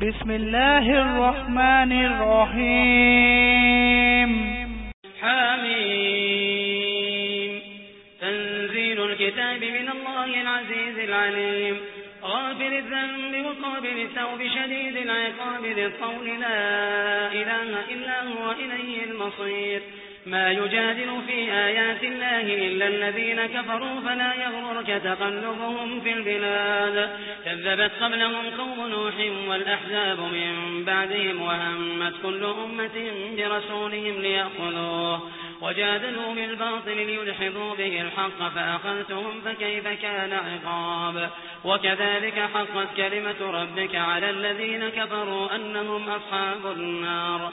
بسم الله الرحمن الرحيم حميم. تنزيل الكتاب من الله العزيز العليم. غافل الذنب وقابل التوب شديد العقاب للطول لا إله إلا هو إليه المصير. ما يجادل في آيات الله إلا الذين كفروا فلا يغررك تقلبهم في البلاد. كذبت قبلهم قوم نوح والأحزاب من بعدهم وهمت كل أمة برسولهم ليأخذوه. وجادلوا بالباطل ليلحظوا به الحق فأخذتهم فكيف كان عقاب. وكذلك حقت كلمة ربك على الذين كفروا أنهم أصحاب النار.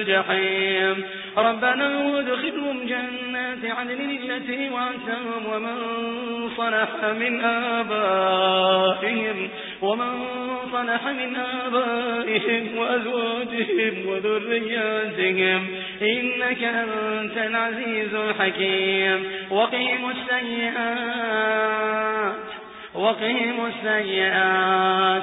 الجحيم. ربنا وادخلهم جنات عدن التي وعدتهم ومن صلح من آبائهم ومن صلح من آبائهم وأزواجهم وذرياتهم إنك أنت العزيز الحكيم. وقهم السيئات وقهم السيئات.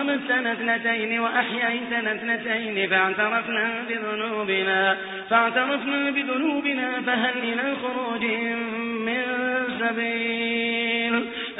أمسنا اثنتين وأحييتنا اثنتين فاعترفنا بذنوبنا فاعترفنا بذنوبنا فهل إلى خروج من سبيل؟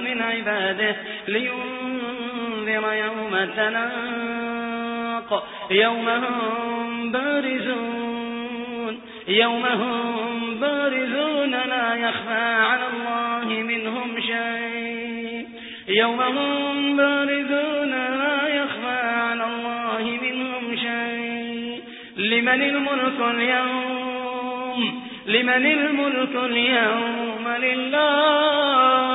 من عباده لينذر يوم التلاق يوم هم بارزون يوم هم بارزون لا يخفى على الله منهم شيء. يوم هم بارزون لا يخفى على الله منهم شيء. لمن الملك اليوم؟ لمن الملك اليوم لله؟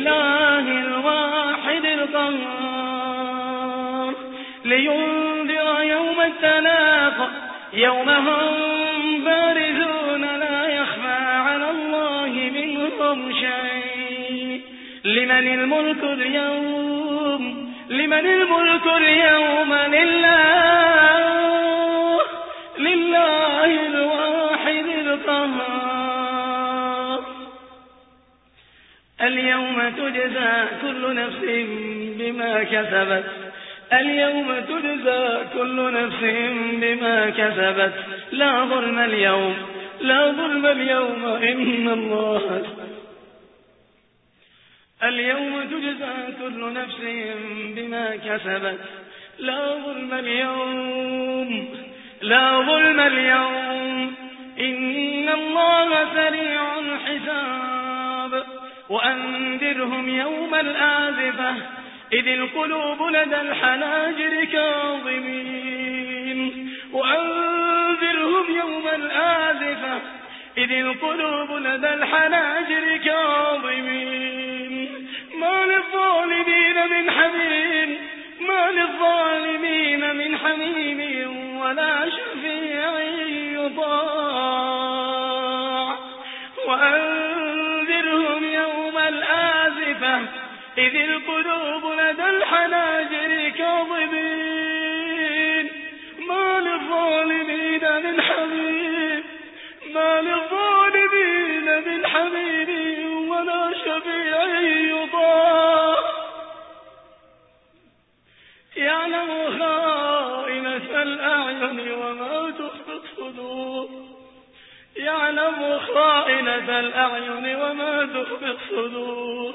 لله الواحد القهار لينذر يوم التلاق يوم هم بارزون لا يخفى على الله منهم شيء لمن الملك اليوم لمن الملك اليوم لله تجزى كل نفس بما كسبت. اليوم تجزى كل نفس بما كسبت. لا ظلم اليوم لا ظلم اليوم إن الله اليوم تجزى كل نفس بما كسبت. لا ظلم اليوم لا ظلم اليوم إن الله سريع الحساب. وأنذرهم يوم الآذفة إذ القلوب لدى الحناجر كاظمين. وأنذرهم يوم الآذفة إذ القلوب لدى الحناجر كاظمين. ما للظالمين من حميم ما للظالمين من حميم ولا شفيع يطاع. إذ القلوب لدى الحناجر كاظمين. ما للظالمين من حميم. ما للظالمين من حميم ولا شفيع يطاع يعلم خائنة الأعين وما تخفي الصدور يعلم خائنة الأعين وما تخفي الصدور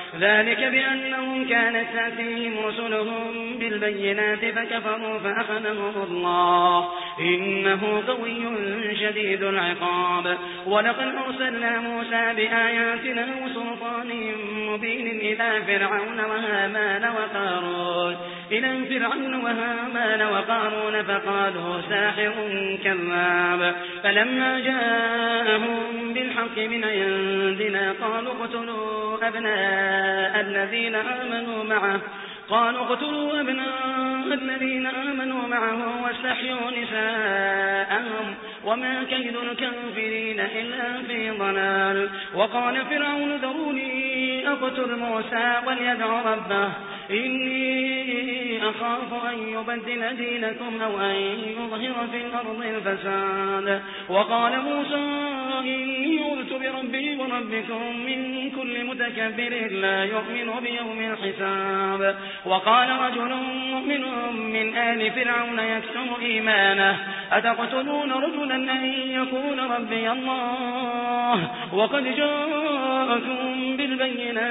ذلك بأنهم كانت تأتيهم رسلهم بالبينات فكفروا فأخذهم الله. إنه قوي شديد العقاب. ولقد أرسلنا موسى بآياتنا وسلطان مبين إلى فرعون وهامان وقارون. إلى فرعون وهامان وقارون فقالوا ساحر كذاب فلما جاءهم بالحق من عندنا قالوا اقتلوا أبناء الذين آمنوا معه قالوا اقتلوا أبناء الذين آمنوا معه واستحيوا نساءهم وما كيد الكافرين إلا في ضلال وقال فرعون ذروني أقتل موسى وليدع ربه إني أخاف أن يبدل دينكم أو أن يظهر في الأرض الفساد. وقال موسى إني أرت بربي وربكم من كل متكبر لا يؤمن بيوم الحساب. وقال رجل مؤمن من آل فرعون يكتم إيمانه أتقتلون رجلا أن يكون ربي الله؟ وقد جاءكم بالبينات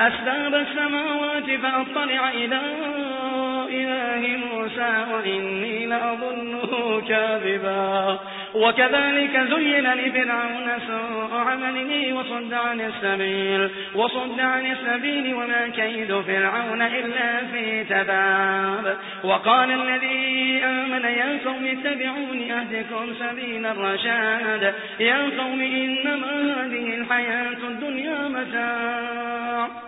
أسباب السماوات فأطلع إلى إله موسى وإني لأظنه كاذبا. وكذلك زين لفرعون سوء عمله وصد عن السبيل وصد عن السبيل وما كيد فرعون إلا في تباب. وقال الذي آمن يا قوم اتبعوني أهدكم سبيل الرشاد. يا قوم إنما هذه الحياة الدنيا متاع.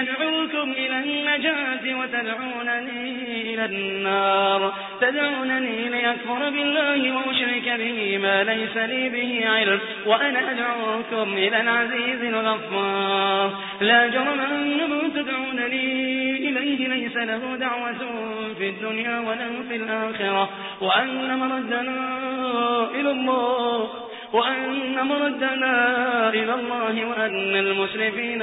أدعوكم إلى النجاة وتدعونني إلى النار. تدعونني ليكفر بالله وأشرك به ما ليس لي به علم وأنا أدعوكم إلى العزيز الغفار. لا جرم أن من تدعونني إليه ليس له دعوة في الدنيا ولا في الآخرة. وأن مردنا إلى الله وأن مردنا إلى الله وأن المسرفين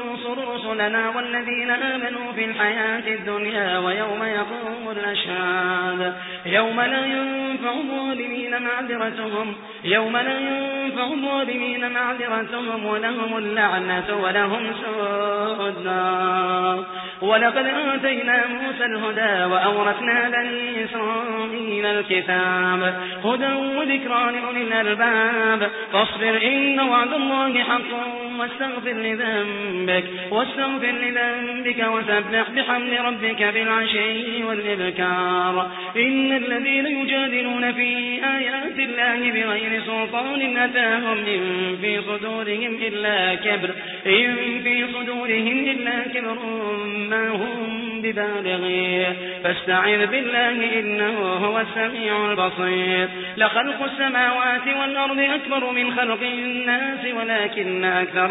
رسلنا والذين آمنوا في الحياة الدنيا ويوم يقوم الأشهاد يوم لا ينفع الظالمين معذرتهم يوم لا ينفع الظالمين معذرتهم ولهم اللعنة ولهم سوء الدار. ولقد آتينا موسى الهدى وأورثنا بني إسرائيل الكتاب هدى وذكرى لأولي الألباب. فاصبر إن وعد الله حق. واستغفر لذنبك واستغفر لذنبك وسبح بحمد ربك بالعشي والإبكار. إن الذين يجادلون في آيات الله بغير سلطان أتاهم إن في صدورهم إلا كبر إن في صدورهم إلا كبر ما هم ببالغيه فاستعذ بالله إنه هو السميع البصير. لخلق السماوات والأرض أكبر من خلق الناس ولكن أكثر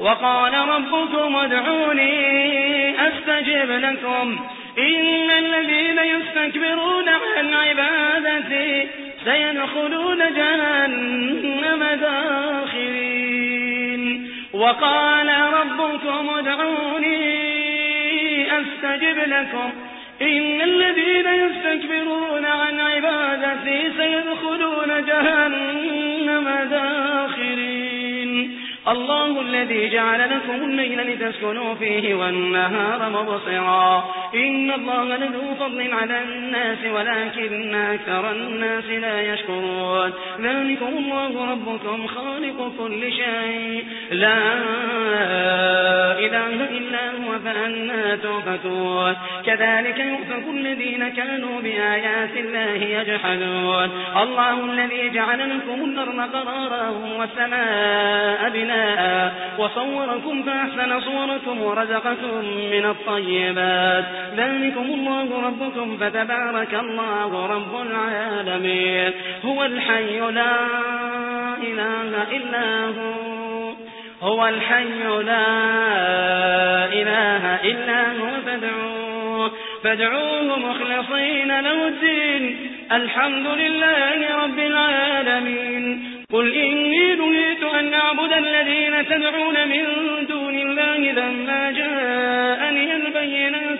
وقال ربكم ادعوني أستجب لكم. إن الذين يستكبرون عن عبادتي سيدخلون جهنم داخرين. وقال ربكم ادعوني أستجب لكم. إن الذين يستكبرون عن عبادتي سيدخلون جهنم داخرين. الله الذي جعل لكم الليل لتسكنوا فيه والنهار مبصرا. إن الله لذو فضل على الناس ولكن أكثر الناس لا يشكرون. ذلكم الله ربكم خالق كل شيء. لا إله إلا هو فأنا توفتون كذلك يؤفك الذين كانوا بآيات الله يجحدون. الله الذي جعل لكم الأرض قرارا والسماء بناء وصوركم فأحسن صوركم ورزقكم من الطيبات. ذلكم الله ربكم فتبارك الله رب العالمين. هو الحي لا إله إلا هو. هو الحي لا إله إلا هو. فادعوه. فادعوه مخلصين له الدين. الحمد لله رب العالمين. قل إني نهيت أن أعبد الذين تدعون من دون الله لما جاءني البينات.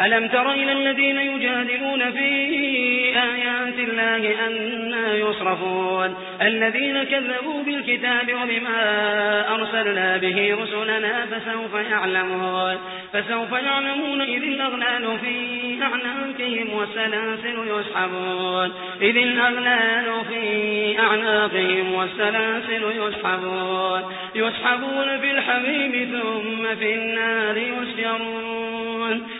ألم تر إلى الذين يجادلون في آيات الله أنا يصرفون؟ الذين كذبوا بالكتاب وبما أرسلنا به رسلنا فسوف يعلمون. فسوف يعلمون إذ الأغلال في أعناقهم والسلاسل يسحبون. إذ الأغلال في أعناقهم والسلاسل يسحبون. يسحبون في الحميم ثم في النار يسجرون.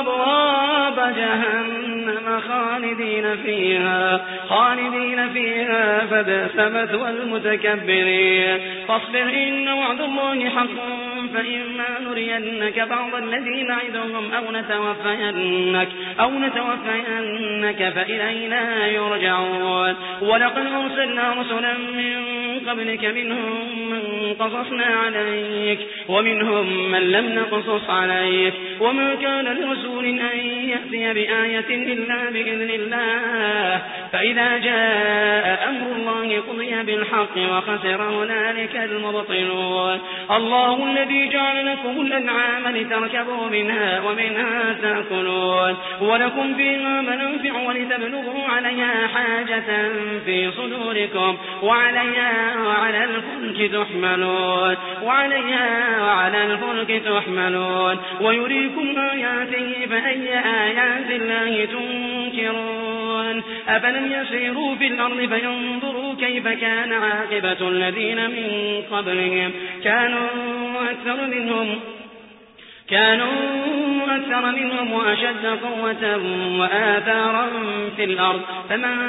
أبواب جهنم خالدين فيها خالدين فيها فبئس مثوى المتكبرين. فاصبر إن وعد الله حق فإما نرينك بعض الذي نعدهم أو نتوفينك, أو نتوفينك فإلينا يرجعون. ولقد أرسلنا رسلا من قبلك منهم من قصصنا عليك ومنهم من لم نقصص عليك. وما كان لرسول أن يأتي بآية إلا بإذن الله. فإذا جاء أمر الله قضي بالحق وخسر هنالك المبطلون. الله الذي جعل لكم الأنعام لتركبوا منها ومنها تأكلون. ولكم فيها منافع ولتبلغوا عليها حاجة في صدوركم. وعليها وعلى الفلك تحملون وعليها وعلى الفلك تحملون. ويريكم آياته فأي آيات الله تنكرون. أفلم يسيروا في الأرض فينظروا كيف كان عاقبة الذين من قبلهم. كانوا أكثر منهم كانوا أكثر منهم وأشد قوة وآثارا في الأرض. فما